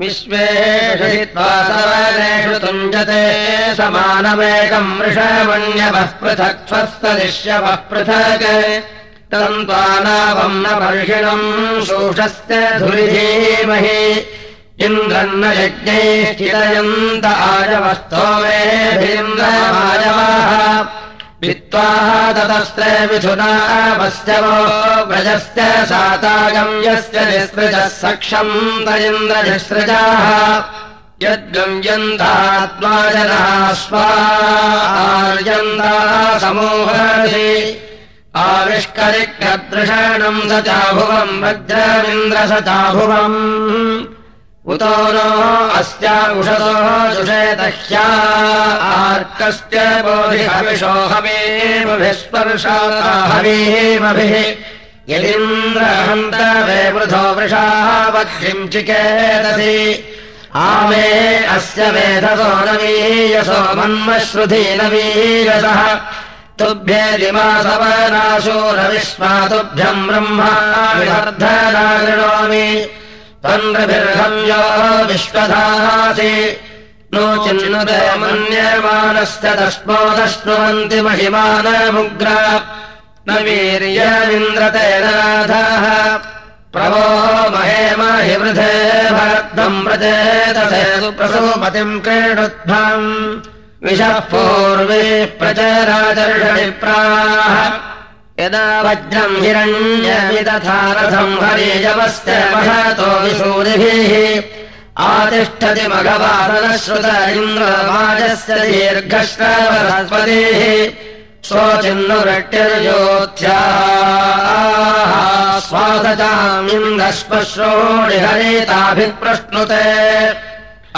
विश्वेषु तुञ्जते समानमेकम् वृषमण्यवः पृथक् स्वस्तदिश्यवः पृथक्। तन्त्वानावम् न वर्षिणम् शोषस्य धुरिधीमहि। इन्द्रन्न यज्ञैः चिरयन्त वित्त्वाः ततस्त्रे मिथुनावश्चवो व्रजस्य सातागम्यस्य निःसृजः सक्षम् तरिन्द्रनिःसृजाः यद्गम्यन्तात्माजनः स्वार्यन्ता समूहर्षि आविष्करिक्रदृषणम् स चाभुवम् वज्रमिन्द्र स चाभुवम् उतो नो अस्या उषतो जुषेतह्या आर्कस्य बोधिहविषो हवेमभिस्पर्शाता हवेमभिः। यदिन्द्रहन्तवे वृथो वृषाः वह्निम् चिकेदसि आमे अस्य वेधसो नवीयसो मन्मश्रुधी नवीयसः तुभ्येदिमासवनाशूरविश्वा तुभ्यम् ब्रह्मा विवर्धनागृणोमि। तन्द्रभिर्हम् यो विश्वधासि नो चिन्नुते मन्यमानस्य तस्मोदश्नुवन्ति महिमानमुग्र। न वीर्यमिन्द्रते नाथः। प्रभो महेम हि वृधे भरद्भम् व्रजेतसे सुप्रसूपतिम् क्रीडुध्वम्। विशः पूर्वे प्रचरादर्शविप्राः यदा वज्रम् हिरण्यमिदथारथम् हरिजवस्य महतो विसूरिभिः आतिष्ठति मघवादनश्रुत इन्द्रवाजस्य दीर्घश्रवस्पतिः स्वचिन्नुरट्यर्योत्थ्याः स्वासजामिन्द्रश्मश्रोणि हरिताभिप्रश्नुते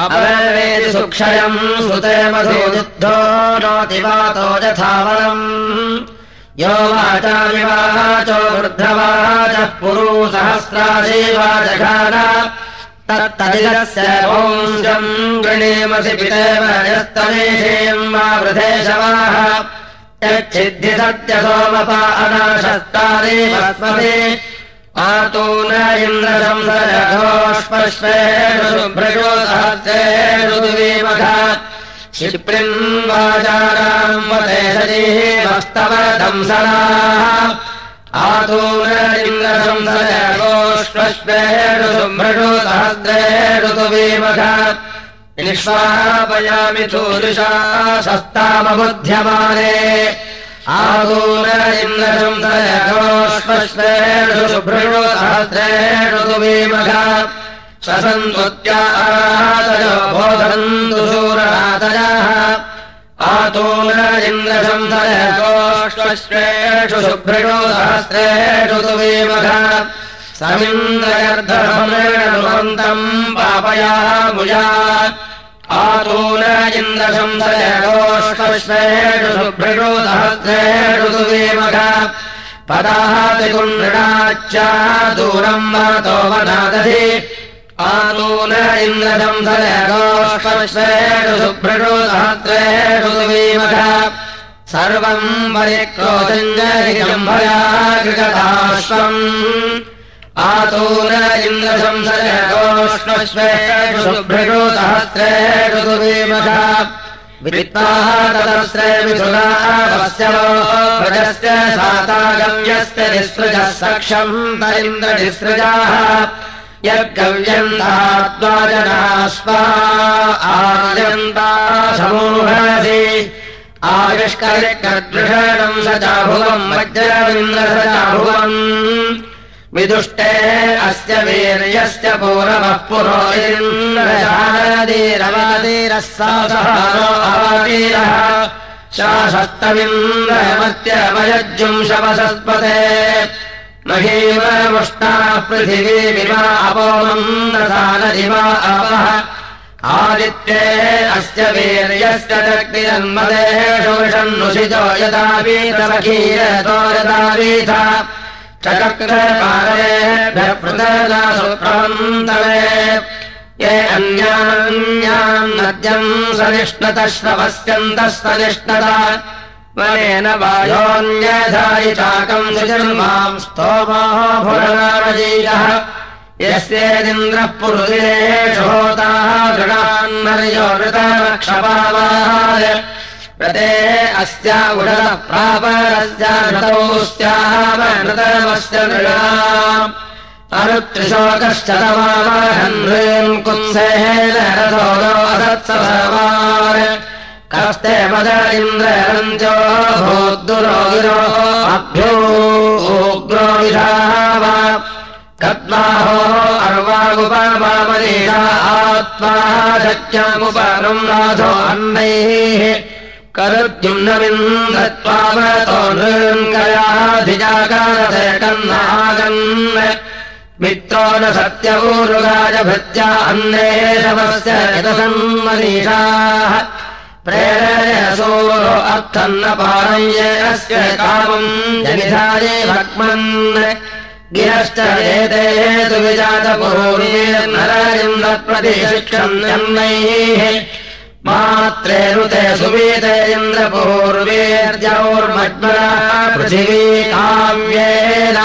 अवेदि सुक्षयम् सुते मधुयुद्धो नोतिवातो यथावनम् यो वाचामिवाचो वृद्धवाचः पुरुसहस्राशीवाचघान तत्तदिलस्य वंशम् गृणीमसि पितेव यस्तमेषेम् वा वृधेशवाः। यच्छिद्धि सत्यसोमपा अनाशस्तादेव आतो न इन्द्रशंसरघोष्पश्वेषु सहस्रेषुवीमघा क्षिप्रिम् वाचाराम् वदे सजीवस्तव दंसनाः आतो न इन्द्रशंसरघोष्पश्वेषु शुभ्रषु सहस्रेषुवीमघा निष्वापयामि तूदृशा शस्तामबुध्यमाने आदूर शुभ्रणु सहस्रेषु तुवीमघा स्वसन्तुत्यातयो बोधन्तु शूरनातयः आतूर इन्द्रशंसयघोष्पश्वेषु शुभ्रणु सहस्रेषु तुवीमघा समिन्द्रगर्धमन्तम् पापयामुया आतून इन्द्रशंसयघोष्पश्वेषु शुभ्रणु सहस्रेषु तुवीमघा पदाति कुण्डाच्चा दूरम् वातो वनादधि आतून इन्द्रशंसयघोष्पश्वेषु शुभ्रणु सहस्रेषु तुवीमघा सर्वम् परिक्रोतञ्जम्भया कृगदाश्वम् आतूर इन्द्रशंसयघोष्पश्वेषु शुभ्रणु सहस्रेषु तुवीमघा वित्ताः ततस्रे मिथुनावस्यवो व्रजस्य सातागम्यस्य निःसृजः सक्षम् तरिन्द्रनिःसृजाः यद्गव्यन्ताद्वाजनाः स्वा आर्यन्ता समूहसि आविष्करिकदृषणम् स चाभुवम् वज्रविन्द्र स चाभुवम्। विदुष्टे अस्य वीर्यस्य पूरवः पुरो इन्द्रशारदीरवादीरः सासहारोऽवीरः शासस्तमिन्द्रमत्यमयज्जुम् महीममुष्टाः पृथिवीमिमा अपोमम् दधानदिवा अपः। आदित्ये अस्य वीर्यस्य यदावीतमखीरतो यदावीथ चक्रकारेभ्यः पृथदासु प्रवन्तवे ये अन्यान्याम् नद्यम् श्रवस्यन्तस्तनिष्णता वनेन वायोऽन्यधायि चाकम् सुजन्माम् स्तोमो भुरनामजीयः यस्येदिन्द्रः पुरुषेषोताः गृणान्नर्यो ऋतमक्षपावाय प्रते अस्या उडः प्रापरस्य ऋतौस्यावनृतमस्य नृणा अनुत्रिशोकश्चतमाहन् कुत्सेन रथोदोऽसत्सभवान् कस्ते मद इन्द्ररञ्जो भूद्दुरो गिरो अभ्यो उग्रो विधाव कद्माहो अर्वागुपमामनीषा आत्मा शक्यमुपरम् नाथो अन्नैः करुद्युम्नविन्दत्वावतो नृङ्गयाधिजाकारसेकन्नागन् मित्रो न सत्यपूरुगाय भृत्या अन्ने शवस्य यतसन्मनीषाः अर्थम् न पारय्यस्य कामम् जनिधाये भक्मन् गिरश्च एते तु विजातपूर्वीर्नरन्द्रप्रतिशिक्षन्यन्नैः मात्रेरुते सुवीते इन्द्रपूर्वीर्जौर्मज्मना पृथिवी काव्येन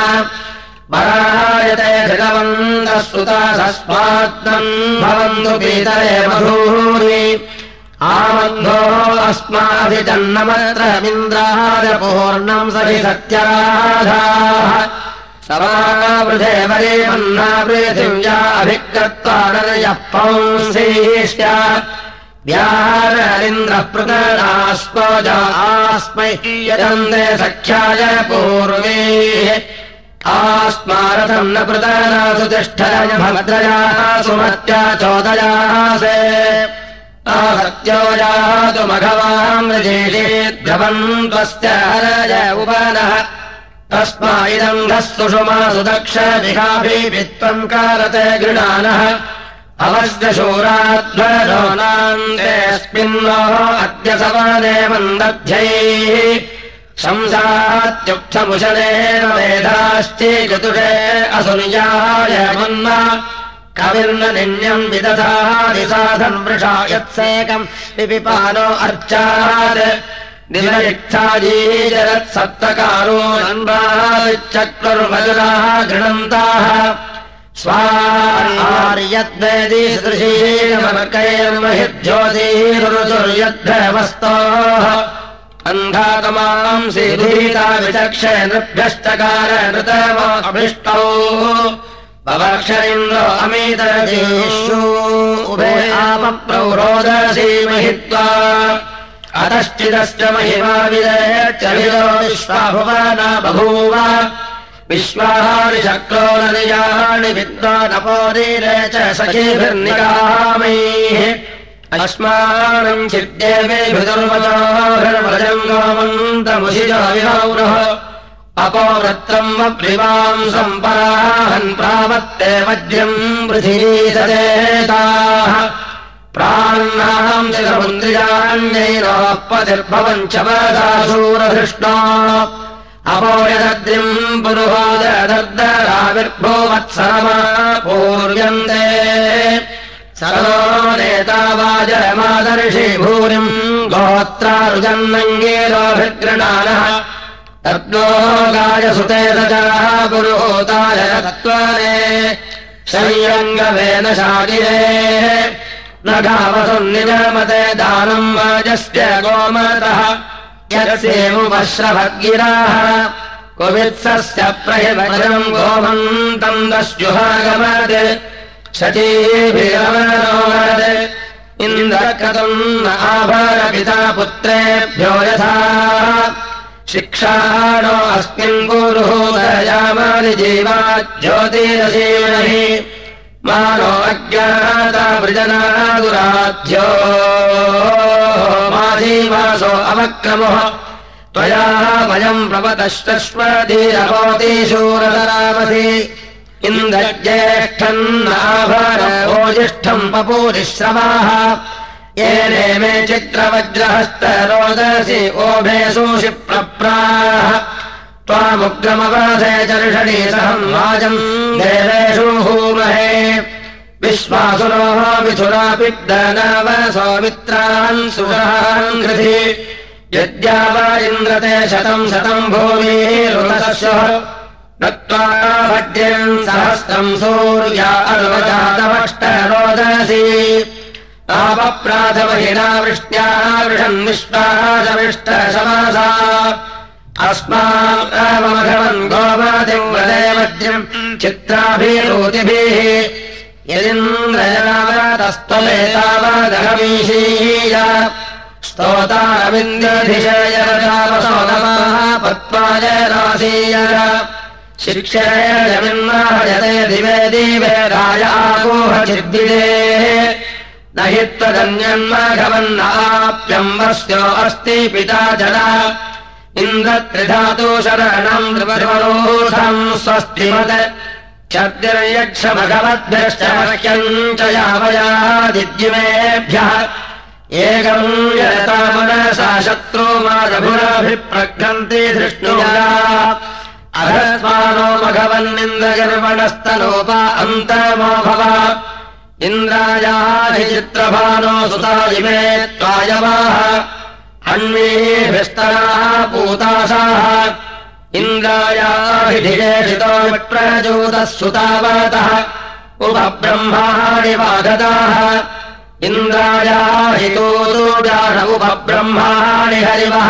परायते धृतवन्तः सुता सस्मात्तम् भवन्तु पीतरे मधूरि आबन्धो अस्माभिजन्नमत्रमिन्द्राजपूर्णम् सहि सत्यराधाः। समावृधे वरे मन्ना पृथिव्या अभिकृत्वा नयः पौंसीश्च। व्याहरिन्द्रः पृतरास्पज आस्मै यजन्ते सख्याय पूर्वे। आस्मारथम् न पृतनासु तिष्ठय भद्रयाः सुमत्या चोदयासे आहत्यो जातु त्वस्य हरय उपनः तस्मा इदम् धः सुषुमा सुदक्ष विहाभित्वम् कारते गृणानः अवस्य शूराध्वरोनान्तेऽस्मिन्नो अद्य सवदेवम् दध्यैः शंसात्युक्थमुशलेन वेदाश्चे चतुषे असुनिजाय मन्म कविर्न निन्यम् विदधादिसाधन् वृषा यत्सेकम् पिपिपानो अर्चात्। दिवयुक्ताजीजरत्सप्तकारो नन्वाचक्रुर्मजुराः गृणन्ताः। अन्धातमाम् सीधीता विचक्षे नृभ्यश्चकार नृतमभिष्टौ अमीतरजीषु उभे आपप्रौरोदसी महित्वा। अतश्चिदश्च महिमा विदयश्च विदो विश्वाभुवना बभूव। विश्वाहारि शक्रो नयाणि विद्वानपोदीरे च सखीभिर्निगामैः। अस्मानम् विहौरः अपौरत्रम् वप्रिवाम् सम्पराहन् प्रावत्ते वज्रम् पृथिवीसदेताः प्राणाम् चिरमुन्द्रियाण्यैरोपतिर्भवम् च वदाशूरधृष्णा अपोयदद्रिम् पुरुहोदर्दराविर्भूवत्सरमा पूर्यन्ते सरो नेतावाजमादर्शि भूरिम् गोत्रारुजन्नङ्गेरोभिगृणानः तद्वो गायसुते रजाः पुरुहोताय तत्त्वाने शय्यङ्गवेन शागिरे न गावसुन्निजमते दानम् वाजस्य गोमतः यस्येमुपश्रभगिराः कुवित्सस्य प्रहिवचनम् गोमन्तम् दस्युहागमत् शचीभिरवनोमत् इन्द्रकतम् न आभरपिता पुत्रेभ्यो यथा शिक्षाणो अस्मिन् गुरुहूदयामानि जीवा ज्योतिरसीमहि मानो अज्ञाता वृजनादुराध्यो। माधीवासो अवक्रमः। त्वया वयम् प्रपतश्चश्वधीरभवतीशूरतरामसि इन्द्रज्येष्ठन्नाभरभोजिष्ठम् पपूरिश्रवाः येने मे चित्रवज्रहस्तरोदसि ओभेषोषि प्रप्राः। त्वामुग्रमवधे चर्षणि सहम् वाजम्। देवेषु हूमहे। विश्वासुरोः मिथुरापिड्डनव सौमित्रान् सुरान् कृधि। यद्या वा इन्द्रते शतम् शतम् भूमिः ऋतस्यः नत्वा भद्र्यम् सहस्रम् सूर्या अनुवजातमष्ट आपप्राथमहिना वृष्ट्या वृषन् विश्वासविष्टशमासा अस्मामघवन् गोपातिम् वदे वज्रम् चित्राभिरोतिभिः। स्तोतारविन्द्यधिशय तापसोदमाः पत्त्वाय रासीय शिक्षयमिन्नाहजते दिवे दिवे राय न हि त्वदन्यन्माघवन्नाप्यम्बस्यो अस्ति पिता जना इन्द्रत्रिधातु शरणम् नृपरोधम् स्वस्तिमत्। क्षद्यर्यक्षमघवद्भ्यश्च मह्यम् च यावयादिद्युमेभ्यः। एकम् यता मनसा शत्रो मादभुराभिप्रघ्नन्ति धृष्णुया अधस्मानो मघवन्निन्द्रगर्वणस्तनोपा अन्तमो भव इन्द्रायाधिचित्रभानो सुता इमे त्वायवाः। अन्वीभिस्तराः पूतासाः। इन्द्रायाहिधिषितो विप्रजोतः सुतावतः। उपब्रह्माणि वागताः दोजान उपब्रह्माणि हरिवः।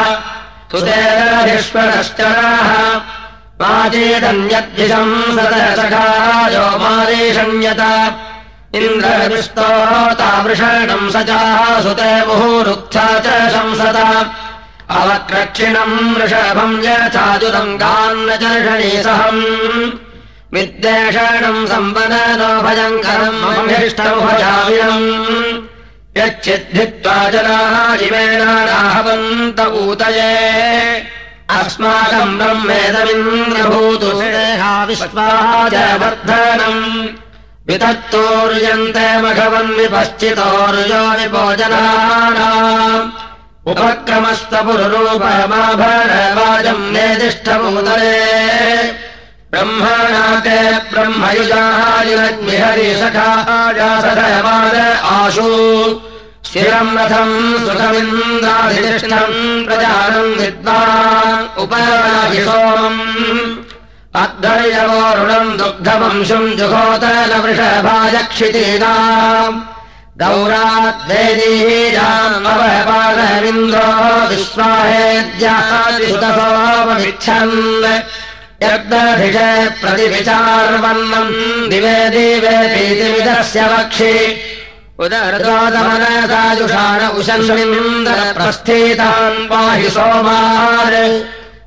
सुतेरधिश्वरश्चराः माचेदन्यद्विषम् सदसखायो मादेशण्यत इन्द्रविस्तोतावृषणम् स चाः सुते मुहुरुक्था च शंसता अवक्रक्षिणम् वृषभम् यथाजुतम् गान्न चर्षणी सहम्। विद्वेषणम् सम्पदनो भयङ्करम् अभिष्टमुभयाविनम् यच्चिद्धित्वा जनाः जिवेनाहवन्त ऊतये। अस्माकम् ब्रह्मेदमिन्द्रभूतु विश्वाच वर्धनम् वितत्तोर्यन्ते मघवन्विपश्चितोर्यो विभोजनानाम्। उपक्रमस्तपुरुरूपमाभरवाजम् नेदिष्टमूदरे ब्रह्मणा ते ब्रह्मयुजायुरग्निहरिसखाजासधमाद आशु। स्थिरम् रथम् सुखमिन्द्राधिष्ठम् प्रजानम् विद्वान् उपराभिसोमम् अद्धर्यवोरुणम् दुग्धवंशम् जुहोतलवृषभाजक्षितीनाम् गौराद्वैदीजामवपादविन्द्रो विश्वाहेद्यादिसुतसोपमिच्छन् यद्दधिष प्रतिविचार्वन्नम् दिवे दिवे प्रीतिमिदस्य वक्षि उदरदोदमनदायुषाण उशन्विन्दरप्रस्थितान् पाहि सोमान्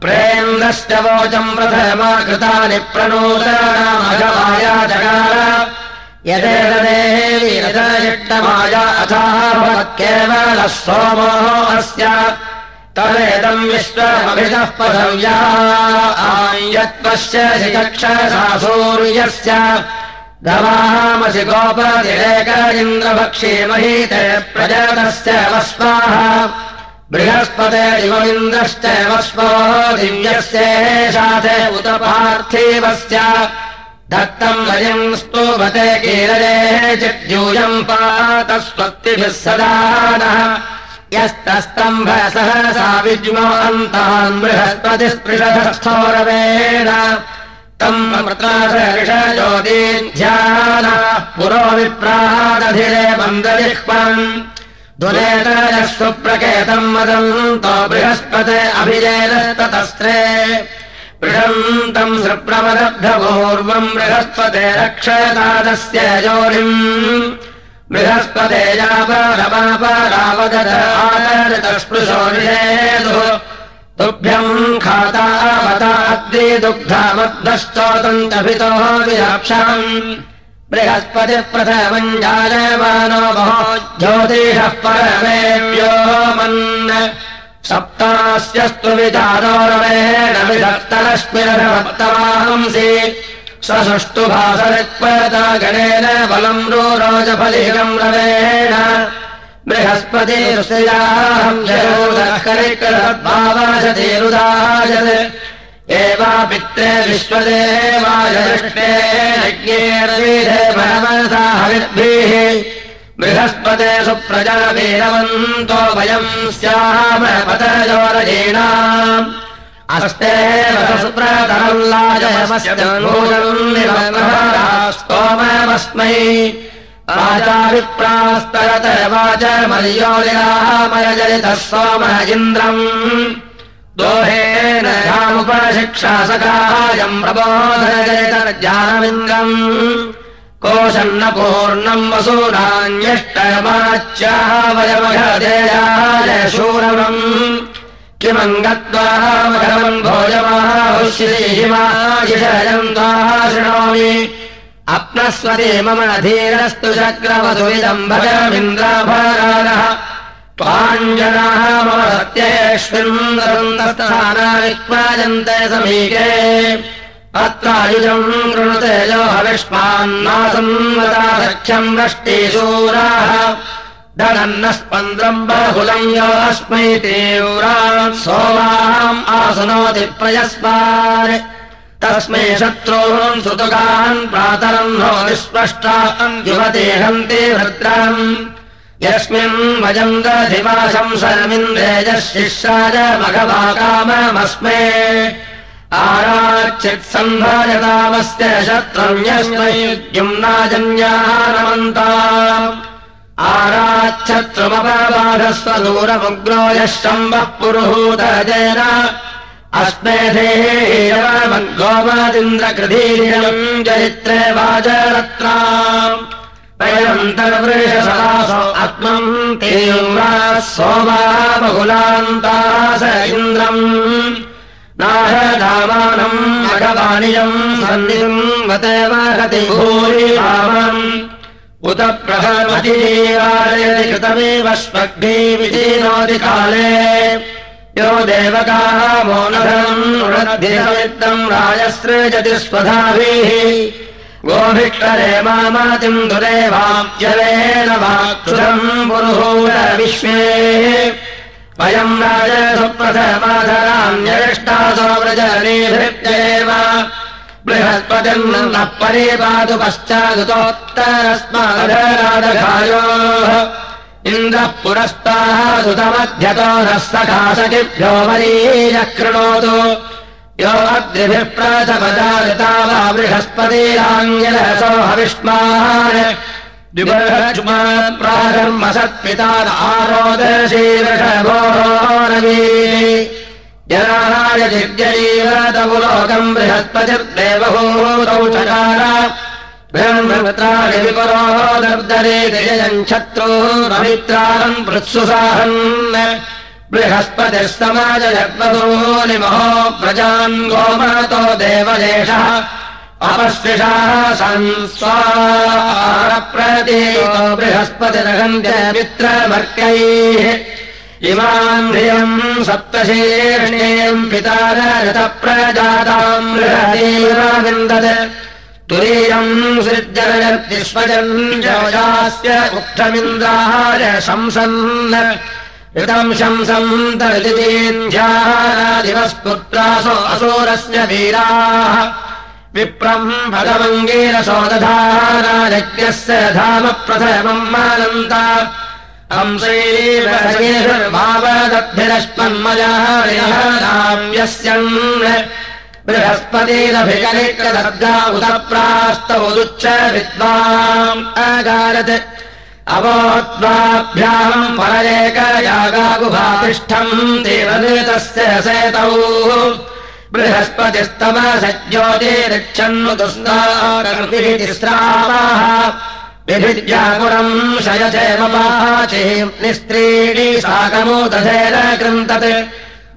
प्रेन्द्रश्च वोचम् प्रथमा कृतानि प्रणोदनामघमाया जगार यदेतदेवीरजयिष्टमाया अथाः भवत्केवलः सोमो अस्य। विश्वमभितः पदव्या। यत्पश्यसि चक्षसा सूर्यस्य। गवामसि गोपतिरेक इन्द्रभक्षे महीते प्रजतस्य वस्वाः बृहस्पते इवमिन्द्रश्च वस्वो दिव्यस्येषाथे उत पार्थिवस्य। दत्तम् वयम् स्तोभते कीरजे चिद्यूयम् पातस्वक्तिभिः सदा नः। यस्तस्तम्भ सहसा विज्ञोऽन्तान् बृहस्पतिस्पृशस्थोरवेण तम् मृताशऋषज्योतीध्यान पुरो विप्रादधिरे मन्दजिह्वम् दुरेतरः सुप्रकेतम् वदन्तो बृहस्पते अभिजयस्ततस्त्रे पृषन्तम् सृप्रवदब्धपूर्वम् बृहस्पते रक्षतादस्य योनिम् बृहस्पते यापरमापरावदस्पृशो निषेदु तुभ्यम् खातावताद्रि दुग्धमद्दश्चोदन्तभितो विरक्षम् बृहस्पतिः प्रथमम् जायमानो महो ज्योतिषः परमेभ्यो मन् सप्तास्यस्तु विधत्तरश्मिरभक्तमांसि स्वसुष्टु भासरित्परता गणेन बलम् रोजफलिकम् रवेण। बृहस्पतिरुदाजत् एवा पित्रे विश्वदेवायष्टे हविर्भिः बृहस्पते सुप्रजावीरवन्तो वयम् स्याम पतयोरयेण अस्ते स्तोमस्मै वाचाभिप्रास्तरत वाच मर्योलिरामयजलितः सोम इन्द्रम् दोहेन रामुपशिक्षासकायम् प्रबोधनजलितर्जानमिन्द्रम् कोशन्न पूर्णम् वसूनान्यष्टमाच्याः वयमघदेयाय शूरवम् किमङ्गत्वामघवन् भोजमाहुश्रीहिमायिषयम् त्वाः शृणोमि अप्नस्वते मम धीरस्तु चक्रवधुविदम् भजमिन्द्राभरानः त्वाञ्जनाः मम सत्येष्विन्दरन्दस्थानाविक्वाजन्ते समीके। अत्रायुजम् कृणुते यो हविष्मान्नासंवता सख्यम् वृष्टिशूराः धनन्न स्पन्द्रम् बहुलम् योऽस्मै तीव्रान् सोमाहम् आसुनोति प्रयस्मान्। तस्मै शत्रून् सुतुगान् प्रातरम् नो निःस्पष्टान् युवते हन्ति भद्रम् यस्मिन् वयम् दधिवाशम् शरमिन्द्रेजशिष्याय मघवाकाममस्मे आराच्चित्सम्भजतामस्य शत्रम् यस्मै युम्नाजन्यानमन्ता आराच्छत्रुमपबाधस्व दूरमुग्रो यः शम्बः पुरुहूतजेन अस्मेधेयमद्गोमादिन्द्रकृधीरिणम् चरित्रे वाजरत्रा वयन्तर्वृषसदासो आत्मम् तीव्रा सोमा बहुलान्ताः इन्द्रम्। नाहदामानम् मघवानियम् सन्निम् वतेव हति भूरि रामम् उत प्रहमतीवारयति कृतमेव स्वग्भीविधीनोति काले। यो देवकाः मोनधनम् राजसृजति स्वधाभिः गोभिष्टरे मामातिम् दुरेवाब्जलेन वाक्षुरम् पुरुहूर विश्वे वयम् राजसुप्रथमाधरान्यरिष्टासो व्रजनेभृत्येव बृहस्पतिम् नः परिपातु पश्चादुतोत्तरस्मादराजघायोः इन्द्रः पुरस्ताः सुतमध्यतो नः सखासखिभ्यो वरीयः कृणोतु यो अग्निभिः प्रथमजाता वा प्राधर्मसत्पिता आरोदशीवृषभोरवी जनाय दिव्यैवतमुलोकम् बृहस्पतिर्देवभूतौ चकार। ब्रह्मत्राणि विपरो दर्दरे जयम् शत्रो रमित्राणम् पृत्सुसाहन् बृहस्पतिस्तमाजगद्वदोनिमहो प्रजान् गोमतो देवदेशः अपस्विषाः संस्वारप्रतीतो बृहस्पतिरहन्त्य मित्रमर्कैः इमाम् धियम् सप्तशीर्णीम् पितारतप्रजाताम् बृहतीव विन्दत् तुरीयम् सृजनयद्विश्वजन् जोजास्य उक्थमिन्द्राय शंसन् ऋतम् शंसम् तर्जितीन्ध्यादिवस्पुत्रासो असोरस्य वीराः। विप्रम् भगवङ्गीरसो दधाराजज्ञस्य धाम प्रथमम् मानन्ता। हंसैर्भावदद्भिरश्मन्मयाम्यस्यन् बृहस्पतिरभिकलिकदर्गा उदप्रास्तौ दुच्च विद्वाम् अगारत् अवोद्वाभ्याम् पररेकयागागुभातिष्ठम् देवनेतस्य सेतौ। बृहस्पतिस्तमसज्योतिरिच्छन्नु दुस्ताकर्तिः तिस्रावाः। विभिद्यापुरम् शयचेमपाचीम् निस्त्रीणि साकमो दधेन कृन्तत्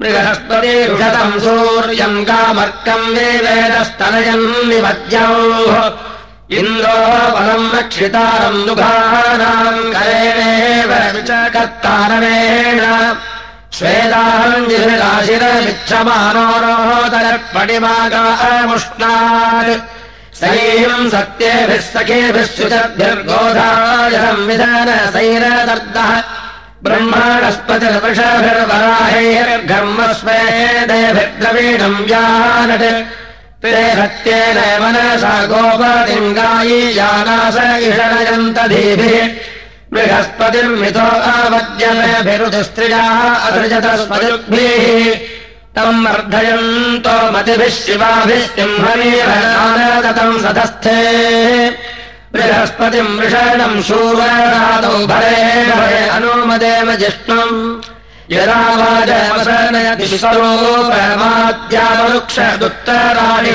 बृहस्पतिरुषतम् सूर्यम् कामर्कम् वेवेदस्तनयम् निमद्यौः इन्द्रो बलम् रक्षितारम् दुघानाम् करेणेव च कर्तारवेण स्वेदाञ्जिभिराशिरमिच्छमानोरोदरपणिमागामुष्णात् सैम् सत्येभिः सखेभिः शुचद्भिर्गोधायम् विधान सैरदर्दः। ब्रह्माणस्पतिर्वृषभिर्वराहैर्घर्म स्वेदेभिर्द्रवीणम् व्यानट् ते सत्येन मनसा गोपतिङ्गायी यानास इषणयन्तधीभिः बृहस्पतिर्मितो आवद्यमेभिरुधिस्त्रियाः असृजतस्पतिभिः तम् वर्धयन्तो मतिभिः शिवाभिः सिंहनीरनादतम् सतस्थे। बृहस्पतिम् वृषणम् शूरादौ भरे भरे अनुमदेव जिष्णुम् यदा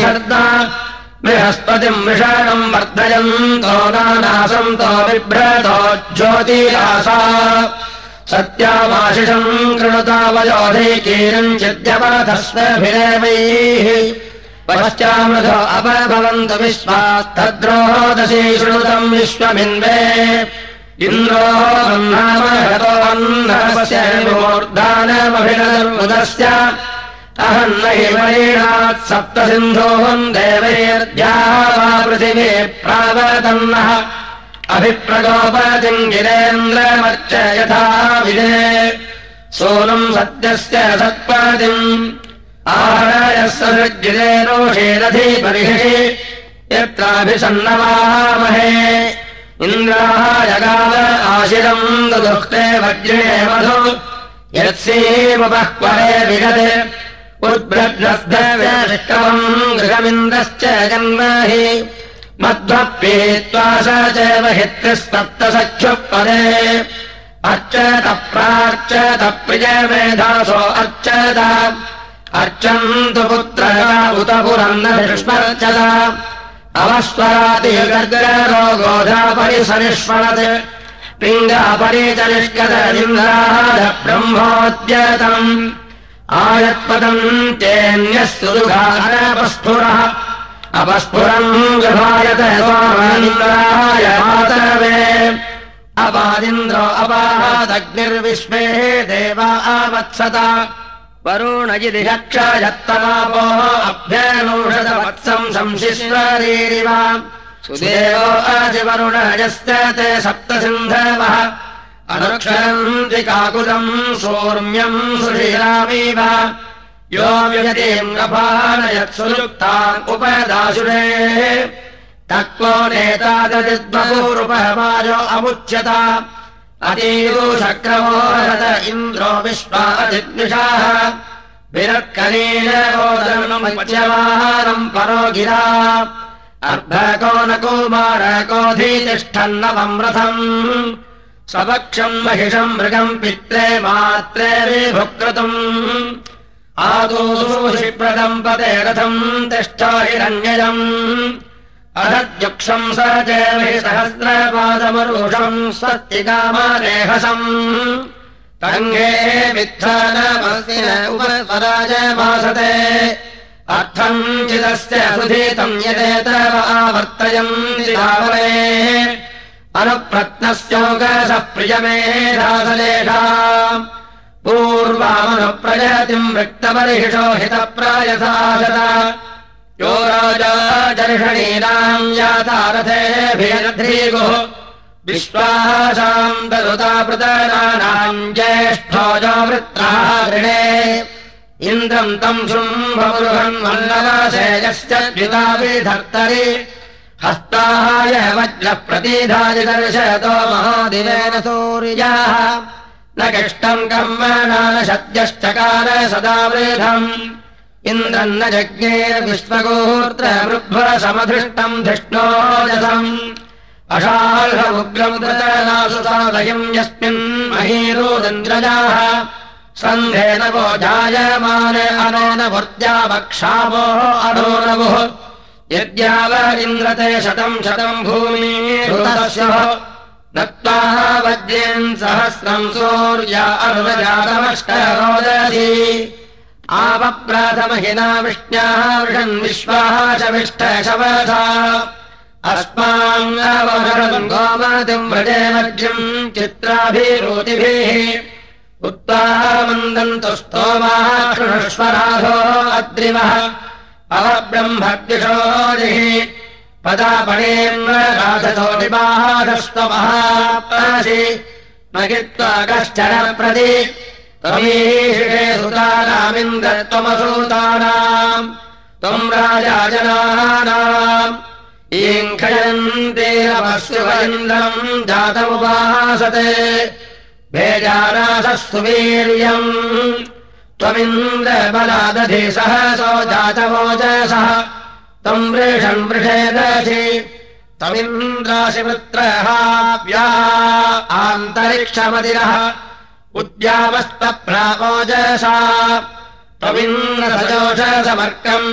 शर्दा बृहस्पतिम् वृषणम् वर्धयन्तो नानासन्तो बिभ्रतो ज्योतिरासा। सत्यामाशिषम् कृणुतावयोधैकीरञ्चिद्यपथस्वभिरेवैः पश्चामृध अपभवन्तु विश्वास्तद्रोदशी शृणुतम् विश्वमिन्वे इन्द्रो मूर्धानमभिनदर्मुदस्य अहम् न हि वरीणात् सप्तसिन्धोऽहम् देवैर्द्याः वा पृथिवी प्रावतन्नः। अभिप्रगोपतिम् गिरेन्द्रमर्च यथा विदे सोनम् सत्यस्य सत्पादिम् आहरायः सृज्जिरे रोषेरधिपरिहि यत्राभिसन्नवामहे इन्द्राय गाव आशिरम् दुदुक्ते वज्रिणे मधु यत्सीमुपह्वरे विगते उद्भ्रद्रस्तव्यष्टवम् गृहमिन्द्रश्च जन्महि। मध्वप्येत्वा स चैव हित्रिस्तप्तसख्युः पदे अर्चत प्रार्चत प्रियमेधासो अर्चत। अर्चन्तु पुत्र उत पुरन्नभिष्मर्चत अवस्वरातिगर्गरो गोधापरिसनिष्मणत् पिङ्गापरिचनिष्कत इन्द्राद ब्रह्मोद्यतम् आयत्पदम् सुदुघानपस्फुरः अपस्फुरम् गृहायत स्वामीन्द्राय मातवे अपादिन्द्रो अपादग्निर्विश्वे देवा आवत्सत वरुणजिदिहक्षयत्तमापो अभ्यनौषधवत्सम् संशिश्वरीरिव सुदेवो अजिवरुणजस्य ते सप्तसिन्धवः। अनुक्षरम् त्रिकाकुलम् सौर्म्यम् सुशीलामीव। यो व्यतीम् अपानयत्सुयुक्ताम् उपदाशुरे। तक्वो नेतादजिद्वपूरुपहमायो अमुच्यत अतीवो शक्रमो रत इन्द्रो विरत्कलेन ओदनमुच्यवाहारम् परो गिरा। अर्धको न कुमारकोऽधितिष्ठन्नवम् रथम्। स्वपक्षम् महिषम् मृगम् पित्रे मात्रे विभुक्रतुम्। आदोषिप्रदम् पदे रथम् तिष्ठ हिरण्यजम् अधद्युक्षम् स जयमि सहस्रपादमरुषम् स्वस्तिकामरेहसम् तङ्गे मिथ्यानमस्तिन उपस्वराजमासते। अर्थम् चिदस्य सुधीतम् यदेत आवर्तयम् दिधावने अनुप्रत्नस्योगसः प्रियमेधासलेषा पूर्वामनुप्रजतिम् वृत्तपरिहिषो हितप्रायसाशत यो राजा जर्षणीनाम् यातारथेभिरध्रीगुः विश्वासाम् दरुतापृतनानाम् ज्येष्ठोजो वृत्राः ऋणे इन्द्रम् तम् शुम्भमुरुहन् वल्लवासेयश्च द्विताभिधर्तरि हस्ताय वज्रः प्रतिधाय दर्शयतो महादिवेन सूर्याः। न किष्टम् कर्म सद्यश्चकार सदा वृधम् इन्द्रम् न जज्ञेर्विश्वगोत्र मृभ्वसमधृष्टम् धिष्णोजसम् अशार्हमुग्रमुद्रतनासु सादयम् यस्मिन् महीरोदन्द्रजाः सन्धेन वो जायमान अनेन वृद्यावक्षावोः अनोनवुः यद्याव इन्द्रते शतम् शतम् भूमिः दत्त्वा वज्रेन् सहस्रम् सूर्या अनुजातमष्टरोदसी आपप्राथमहिना विष्ण्याः वृषन् विश्वाः व्रजे वज्रम् चित्राभिरोतिभिः। उत्तामन्दन्तु स्तोमाः कृष्वराधो अद्रिवः। अवब्रह्मद्विषोदिः पदापणेन्द्रराधसो निबाधस्त्वमहासि महित्वा कश्चन प्रति त्वमीषे सुतानामिन्द्रत्वमसूतानाम् त्वम् राजा ईङ्खयन्ते अवस्युवन्द्रम् जातमुपासते भेजानासस्तु वीर्यम्। त्वमिन्द्रबलादधि सहसो जातवोजसः तम् वृषम् वृषेदसि। तमिन्द्रासि वृत्रहाव्या आन्तरिक्षमदिरः उद्यावस्तप्रावोजसा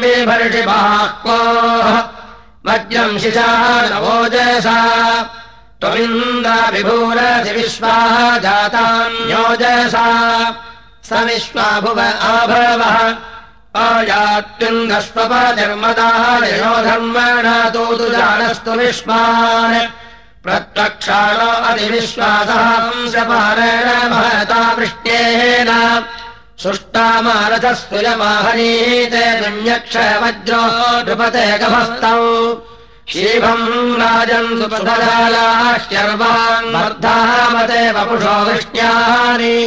बिभर्षि बाह्कोः वज्रम् शिशा नवोजसा त्वमिन्द्राभिभूरसि विश्वाः जातान्योजसा स विश्वाभुव आभवः। आयात्युङ्गस्वपजर्मदायो धर्मणातो तु जानस्तु विश्वान् प्रत्यक्षाणो अधिविश्वासहंसपारेण महता सुष्टामारथस्तुयमाहनीते विन्यक्ष वज्रो नृपते गभस्तौ। शीभम् राजन् सुपदालाश्चर्वान् वर्धामते वपुषो वृष्ट्यानि।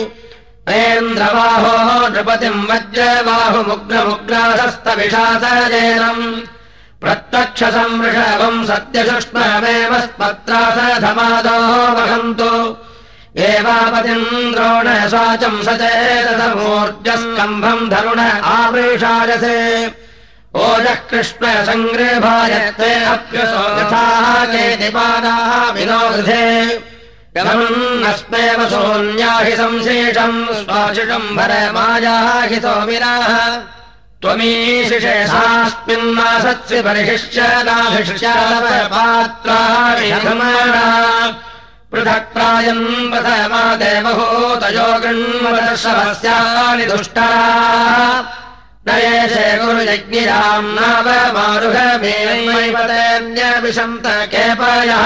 न्द्रबाहो नृपतिम् वज्रबाहुमुग्रमुग्रासस्तविषासजेनम् प्रत्यक्षसंवृषभम् सत्यसुष्ममेव स्पत्रासधमादोः वहन्तु। एवापतिन्द्रोण साचम् स चेतमूर्जस्कम्भम् धरुण आवृषायसे ओजः कृष्ण सङ्गृभायत्ते अप्यसो यथा चेतिपादाः विनोदे अस्मेव सोऽन्याहि संशेषम् स्वाशिषम् भरमायाहि सोमिराः त्वमीशिषेषास्मिन्नासत्सि परिशिष्य नाभिष्यालपात्राणि पृथक् प्रायम् प्रथमा देवभूतयो गृण्वदर्शवस्यानि दुष्टा न येषे गुरुयज्ञिराम् नावमारुहमेन्मैपतेऽन्यविशन्त केपयः।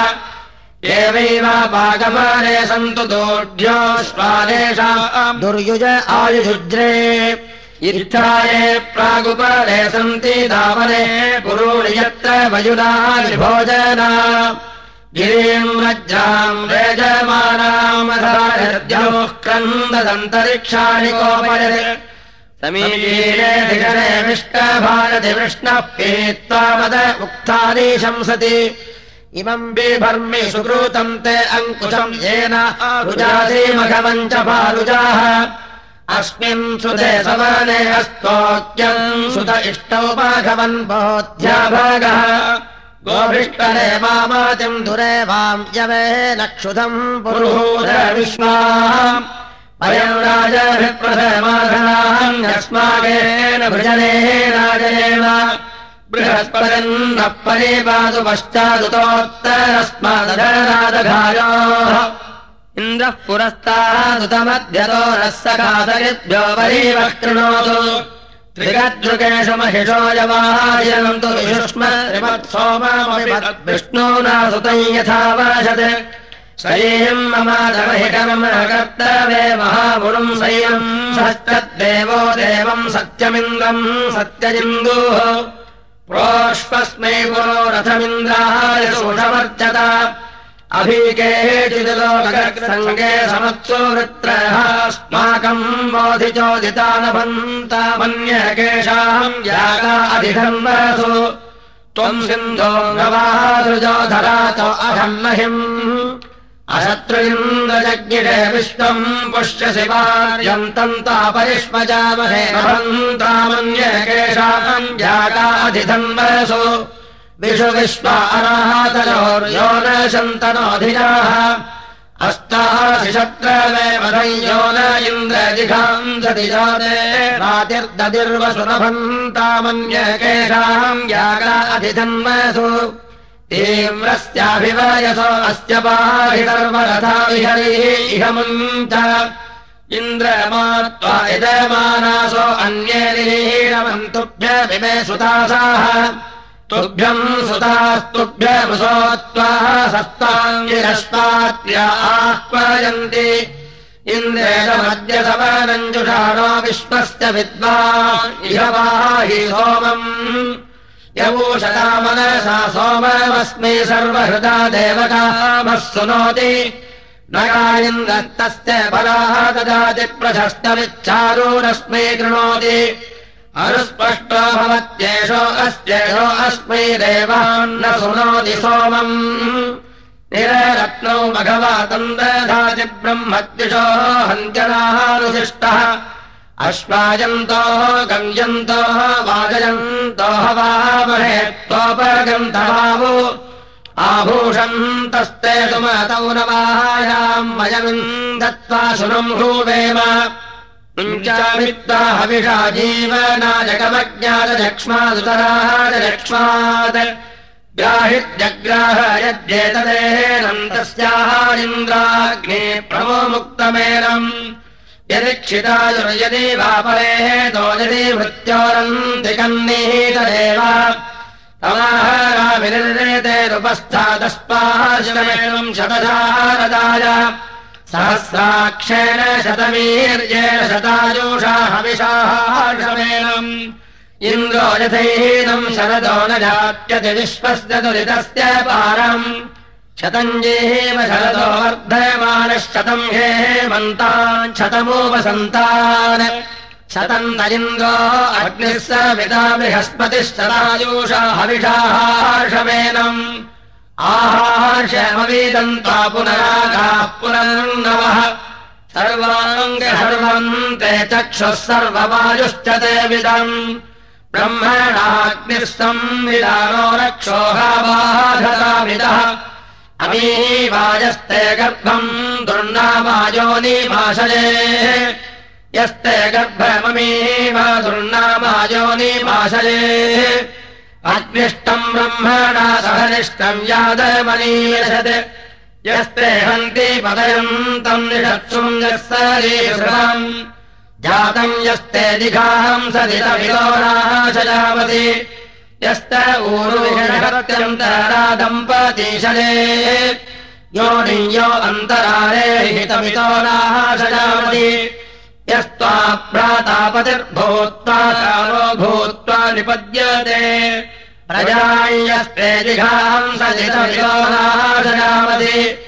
एवैव पागमाने सन्तु दोढ्योश्वादेशाम् दुर्युज आयुजुज्रे इत्थाये प्रागुपरे सन्ति धावने पुरूणि यत्र वयुनाभोजना गिरिम् रज्राम् रेजमानामधारद्योः क्रन्ददन्तरिक्षाणि कोपयते। समीरे विष्टभारति वृष्णः पीत्वा शंसति। इमम् बिभर्मि सुकृतम् ते अङ्कुशम् येन रुजासीमघवम् च पारुजाः अस्मिन् सुते सवने स्तोक्यम् सुत इष्टोपाघवन् बोध्याभागः गोभिष्टरे मामातिम् दुरे वाम् यवे न क्षुधम् पुरुहूर विश्वा अयम् राजभिप्रथमाघनान्यस्माकेन भृजने राजयेन बृहस्पतिम् परिपातु पश्चादुतोत्तरस्मादघायोः इन्द्रः पुरस्तादुतमध्यतो नः सखादयिभ्यो वरीवक्तृणोतु त्रिगदृगेषु महिषो यवायन्तु विष्म विष्णूना सुतम् यथा वाशत् सयम् ममादमहिकमम कर्तवे महापुरुम् सयम् सश्चद्देवो देवम् सत्यमिन्द्रम् सत्यजिन्दुः। प्रोष्पस्मै पुरो रथमिन्द्राय सुषवर्जत अभीकेचिदलोकसङ्गे समत्सो वृत्रः। अस्माकम् बोधिचोदितानभन्तामन्यकेषाम् यागा अधिधर्मसु त्वम् सिन्धो गवासृजो धरातो अहन्महिम् अशत्रुन्द्रजज्ञिषे विश्वम् पुष्यसि वार्यन्तम् तापरिष्मजामहे भवन्तामन्यकेषाम् जागाधिधन्वसु विषु विश्वा अनाहातयोर्यो न शन्तनोऽधिजाः अस्तासि शत्रवेव यो न इन्द्रजिघाम् दति जाते रातिर्दतिर्वसुरभन्तामन्यकेषाम् जागा अधिधन्वसु। तीव्रस्याभिवयसो अस्य बाहितर्वरथा विहरिः इह मुञ्च। इन्द्रमात्वा यजमानासो अन्ये निरीणमन्तुभ्यमिमे सुतासाः तुभ्यम् सुतास्तुभ्यमुसोत्वाः सस्ताङ्गिरस्तात्या आह्वयन्ति। इन्द्रेणमद्य समानञ्जुषाणो विश्वस्य विद्वा इहवाहि सोमम्। यवूषदा मनसा सोममस्मै सर्वहृदा देवकामः सुनोति। नगायिन्द्रस्तस्य बलाः ददाति प्रशस्तमिच्छारूरस्मै कृणोति अनुस्पष्टो भवत्येषो अस्त्येषो अस्मै देवान्न सुनोति सोमम्। निररत्नौ मघवातम् दधाति ब्रह्मद्विषो हन्त्यनाहानुशिष्टः अश्वायन्तोः गम्यन्तोः वाजयन्तोः वामहे त्वोपगन्तभावो आभूषन्तस्ते सुमतौ नवायाम् वयमिन् दत्त्वा सुनम् ग्राहित्यग्राह यद्येतदेनम् तस्याः इन्द्राग्ने प्रमो मुक्तमेनम् यदि वापरेः तो यदि मृत्योरन्तिकन्निहीतदेव तमाहाराविनिर्णेतेरुपस्थातस्पाशमेवम् शतधारदाय सहस्राक्षेण शतवीर्येण शतायुषा हविषाहार्षमेनम् इन्द्रो यथैनम् शरदो न जाप्यति विश्वस्य दुरितस्य पारम्। शतञ्जेव शरदो वर्धयमानः शतम् हेमन्तान् शतमोपसन्तान्। शतम् न इन्द्रो अग्निः सविता बृहस्पतिश्चरायुषा हविषाहार्षमेनम् आहार्षमवीदन्त्वा पुनरागाः पुनर्नवः। सर्वाङ्ग सर्वम् ते चक्षुः सर्ववायुश्च ते विदम् ब्रह्मणाग्निः संविदानो रक्षोहावाधताविदः अमीवायस्ते गर्भम् दुर्नामायोनिमाशये यस्ते गर्भममीव दुर्नामायोनिमाशये अग्निष्टम् ब्रह्मणा सहनिष्टम् यादमनीयशत् यस्ते हन्ति पदयन्तम् यः सरीसृतम् जातम् यस्ते दिघाहम् सदितमितो नाशयावति यस्त ऊरुविषत्यन्तरा दम्पतीशले योनियो अन्तरारे हितमितो नाशयावति यस्त्वा प्रातापतिर्भूत्वा सारो भूत्वा निपद्यते। प्रजायस्ते जिघांसजितविलोहासयामति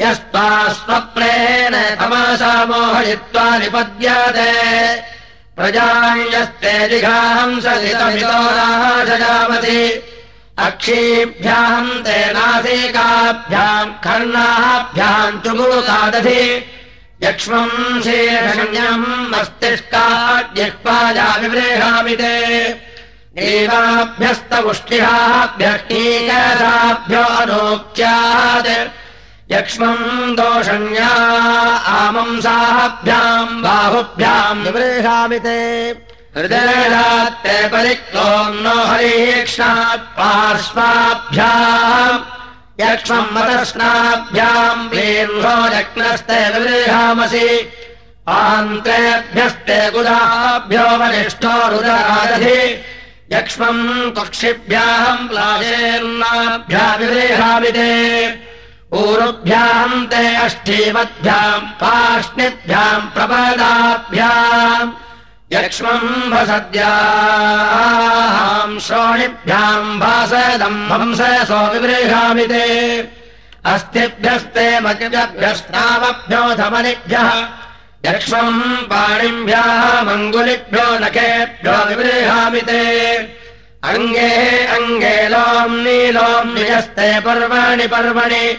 यस्त्वा स्वप्नेन तमसा मोहयित्वा निपद्यते। प्रजायस्ते जिघांसजितमिलोहासयामति अक्षीभ्याम् तेनासीकाभ्याम् खर्णाभ्याम् चुमुकादधि यक्ष्मम् शेषण्यम् मस्तिष्काद्यक्पाया विव्रेहामि ते देवाभ्यस्तमुष्टिहाभ्यष्टीकराभ्यो अनोक्त्यात् यक्ष्मम् दोषण्या आमंसाभ्याम् बाहुभ्याम्। विव्रेहामि ते हृदयदात्ते परिक्लोम् नो हरीक्ष्णात् पार्श्वाभ्याम् यक्ष्मम् मतस्नाभ्याम् वीर्भो यज्ञस्ते विवृहामसि। आन्तेभ्यस्ते गुदाभ्यो वरिष्ठो रुदरादधि। यक्ष्मम् पक्षिभ्याम् प्लाशेर्नाभ्या विवृहामि ते। ऊरुभ्याम् ते अष्टीमद्भ्याम् पार्ष्णिभ्याम् प्रपदाभ्याम् यक्ष्मम् भसद्याम् श्रोणिभ्याम् भासदम् हंससो विवृहामि ते। अस्थिभ्यस्ते धमनिभ्यः। यक्ष्मम् पाणिभ्यः मङ्गुलिभ्यो नखेभ्यो विवृहामि ते। अङ्गे अङ्गे लोम् नीलोम् निजस्ते पर्वाणि पर्वणि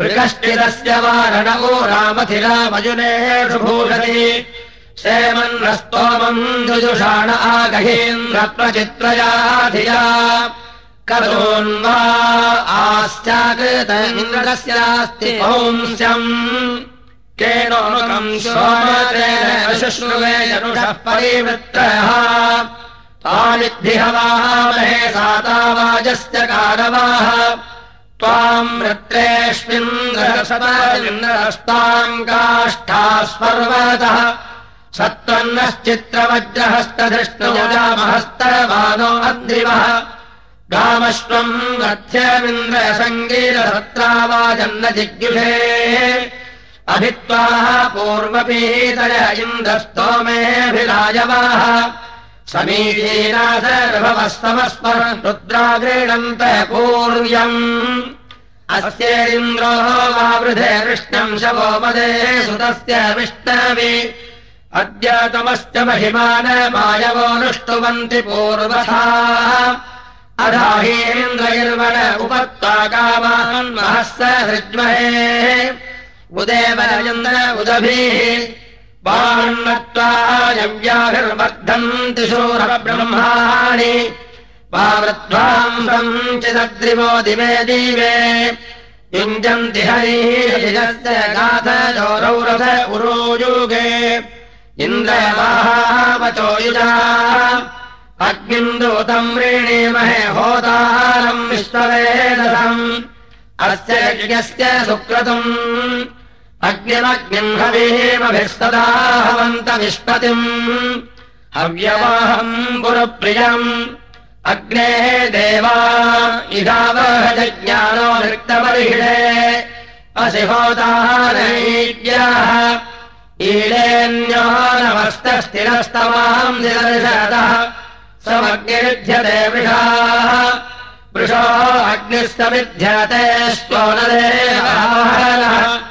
मृगश्चिरस्य वारणो रामथिरामजुनेषु भूषति क्षेमन्नस्तोमम् दुजुषाण आगहीन्द्रप्रचित्रया करोन्वा आस्याकृत इन्द्रस्यास्ति पौंस्यम् केनोनुकम् सोमश्रुवे जनुषः परिवृत्तः तामिद्धिहवामहे सातावाजस्य कारवाः त्वाम् वृत्रेष्विन्द्रसताम् काष्ठास्पर्वतः सत्त्वन्नश्चित्रवज्रहस्तधृष्णोजामहस्तवानो अद्रिवः गामश्वम् रथ्यमिन्द्रसङ्गीरसत्रावाजन्न जिज्ञुषे अभित्वाः पूर्वपीतय इन्द्रस्तोमेऽभिराजवाः समीचीनाथर्भवस्तमस्मर रुद्रागृणन्त पूर्व्यम्। अस्येन्द्रो वावृधे कृष्णम् शवोपदे सुतस्य विष्णवे। अद्यतमश्च महिमानमायवोऽनुष्टुवन्ति पूर्वथा। अधाहीन्द्रगिर्वन उपत्वा कामान् महस्य हृज्महे। उदेवरन्द्र उदभिः वान्नत्वायव्याभिर्वर्धन्ति शूरब्रह्माणि। पावृध्वाम् चिदग्रिवो दिवे दिवे। युञ्जन्ति हरिः गाथजोरौरथ उरोयुगे इन्द्रवाहावचो युजा। अग्निन्दूतम् व्रीणीमहे होतारम् विश्ववेदसम्। अस्य यज्ञस्य सुक्रतुम् अग्निमग्निम् हवीमभिस्तदा हवन्त विष्पतिम् हव्यवाहम् पुरप्रियम् अग्नेः देवा असि होतारैज्ञाः ईडेन्यो नमस्तस्थिरस्तमाम् निदर्शतः। समग्निरुध्यते वृषाः। वृषो अग्निस्तमिध्यते श्वोनदेवाहनः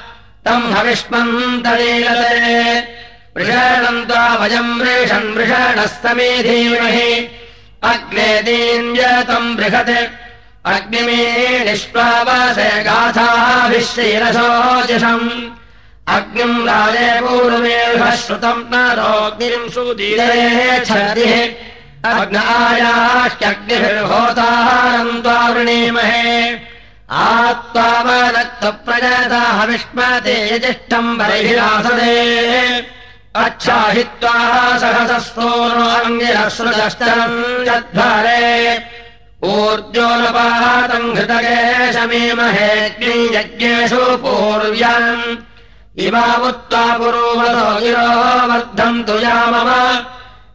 तम् हविष्मन्तलीलते वृषणम् त्वा वयम् वृषन् वृषणः समेधीमहि अग्ने दीन्यतम् बृहत्। अग्निमे निष्पावासे गाथाभिः अग्निम् राजे पूर्वमेव श्रुतम् नरोग्निम् सुदीरेः छदिः अग्नायाह्यग्निभिर्होतारम् त्वावृणीमहे आत्त्वावनत्वप्रजता हविष्मते यजिष्ठम् बहिरासदे अच्छाहित्वा सहसस्तोर्वाङ्गिरसृतश्चरम् यध्वरे ऊर्जोलपातम् घृतकेशमीमहेऽग्नि यज्ञेषु पूर्व्याम् इमावुत्वा पुरोवतो गिरो वर्धन्तु या मम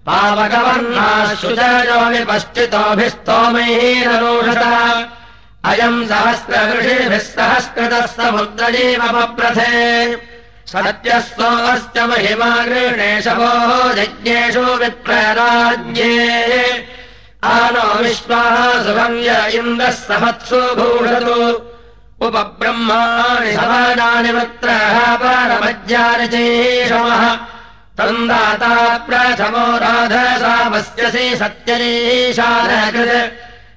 पावकवर्णाशुचयो विपश्चितोभिस्तोमैररोषत अयम् सहस्रऋषिभिः सहस्कृतः समुद्रजीवपप्रथे। सत्यस्तोऽश्च महिमा गृणेशवो यज्ञेषु विप्रराज्ये आनो विश्वाः सुभङ्ग इन्द्रः सहत्सु भूषतु। उपब्रह्माणि समानानि वृत्रः परमज्ञानचेषमः तन्दाता प्रथमो राधसामस्यसि सत्यरीशानकृत्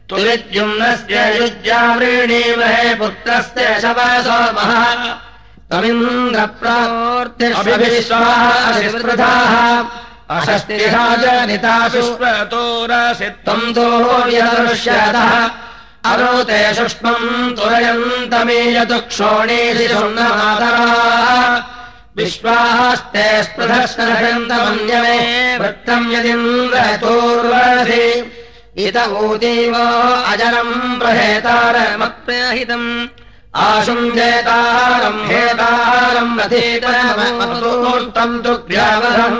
तुलिद्युम्नस्य युज्यावृणीमहे पुत्रस्य शवसोमः तमिन्द्रप्रार्तिर्विश्वाः अषष्टिहा जनितासु त्वम् दोर्यदृश्यतः अरोते तुरयन्तमीयतु क्षोणीषि शृण्णमातरा विश्वास्ते स्पृधस्तमन्यमे वृत्तम् यदिन्द्रतोर्वसि इत ऊतीव अजरम् प्रहेतारमप्रहितम् आशुञ्जेतारम् हेतारम् तु व्यावधम्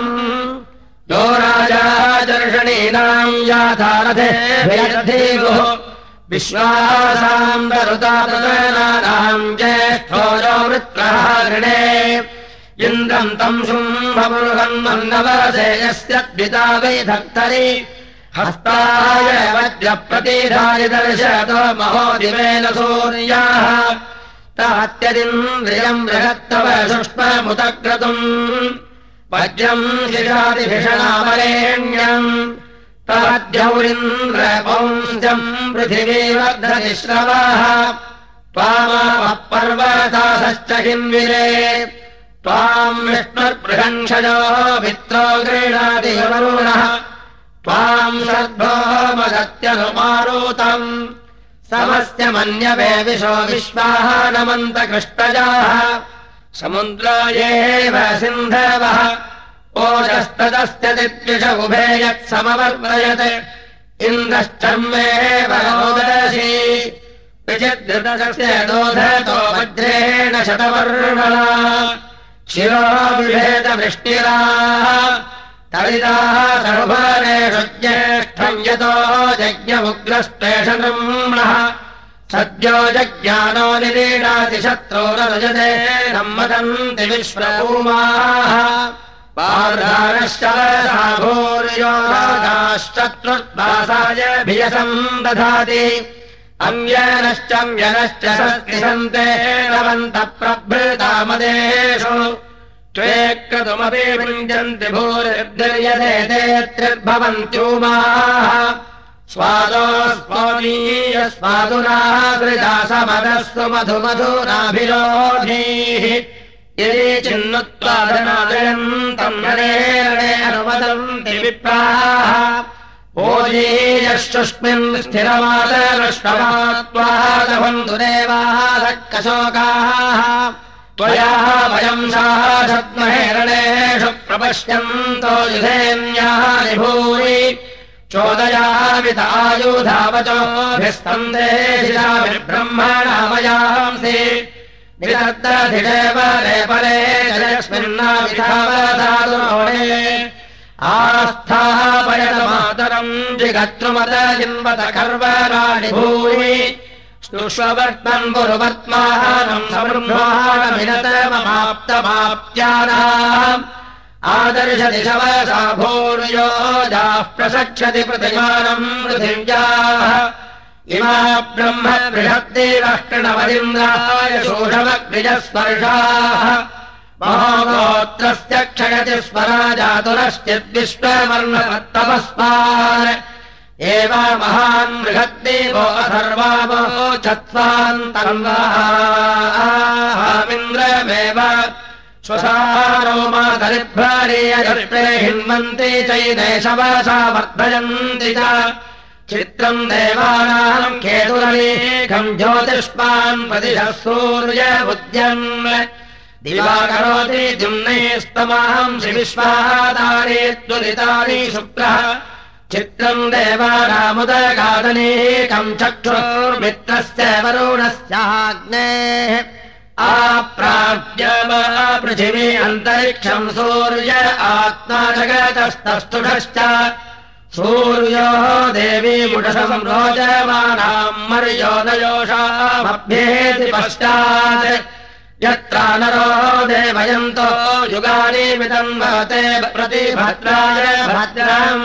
यो राजा दर्शनीनाम् याथा विश्वासाम् दरुतातनानाम् ज्येष्ठो यो वृत्रः गृणे। इन्द्रम् तम् शुम्भमुर्हन्मन्नवसेयस्य द्विता वैधक्तरि हस्ताय दर्शतो महोदिवेन सूर्याः। तात्यदिन्द्रियम् बृहत्तव सुष्ममुदक्रतुम् वज्रम् शिशादिभिषणामरेण्यम् ताद्यौरिन्द्रपौंस्यम् पृथिवीवर्धनिश्रवाः त्वामावः पर्वतासश्च किन्विरे त्वाम् विष्णुर्बृहंशजो मित्रो गृह्णाति वरुणः त्वाम् सर्भो मदत्यनुमारोतम् समस्य मन्यवे विशो विश्वाः नमन्तकृष्टजाः समुद्रायेव सिन्धवः। ओजस्तदस्य दिद्विष उभे यत्समवर्तयत् इन्द्रश्चर्मेव रोदसी विचिद्रतस्य दोधतो वज्रेण शतवर्मणा शिरो विभेदवृष्टिराः तलिताः सर्वरेषु ज्येष्ठम् यतो यज्ञमुग्रस्तेष निर्मणः सद्यो जज्ञानो निरीणातिशत्रोरजते सम्मदन्ति विश्वभूमाः। पार्धानश्चूर्योगाश्चत्रुर्वासाय भियसम् दधाति अन्यनश्चम्यनश्च सन्ते नवन्तः प्रभृतामदेषु त्वे क्रतुमपि विञ्जन्ति भूरिर्धर्यते ते त्रिर्भवन्त्यूमाः। स्वादोस्वामीयस्वादुराहृदासमदस्तु मधुमधुराभिरोधीः। यदि चिन्नुत्वादनादयन्तम् नरेरणे अनुवदन्ति विप्राः। ओजीयश्चुष्मिन् स्थिरमादरष्टवात्वादभन्तु देवाः कशोकाः त्वया वयम् साधत्महेरणेषु प्रपश्यन्तो युधेन्यानि भूरि चोदयावितायुधावचोभिस्तन्देशिराभिर्ब्रह्मणामयांसि निरद्दधिरेव रेपरे जयस्मिन्नाविधावधातुरोणे आस्थापयतमातरम् जिगत्रुमत जिन्वत कर्वराणि आदर्शदिशवसा भूर्योजाः प्रसक्षति प्रतिमानम् पृथिव्याः। इमा ब्रह्म बृहद्देवष्टणवदिन्द्राय शोषमग्निजस्पर्शाः। महोगोत्रस्य क्षयति स्वराजातुरश्चिद्विश्ववर्णतपस्मान् एव महान् बृहद्देवो अथर्वावो चत्वान्तमिन्द्रमेव स्वसारो मातरिभ्रारीयर्पे हिन्वन्ति चैदेशवसा वर्धयन्ति च। चित्रम् देवानाम् केतुरलेखम् ज्योतिष्मान् प्रतिशः सूर्य उद्यन् दिवाकरोति द्युम्नैस्तमांसि विश्वादारे त्वदितानि शुक्रः चित्रम् देवानामुदगादनेकम् चक्षुर्मित्रस्य वरुणस्याग्नेः आप्राप्य पृथिवी अन्तरिक्षम् सूर्य आत्मा जगतस्तस्तुषश्च सूर्यो देवी मुषसम् रोचमानाम् मर्योदयोषामभ्येति पश्चात् यत्र नरो देवयन्तो युगानि विदन्वते प्रतिभद्राय भद्रम्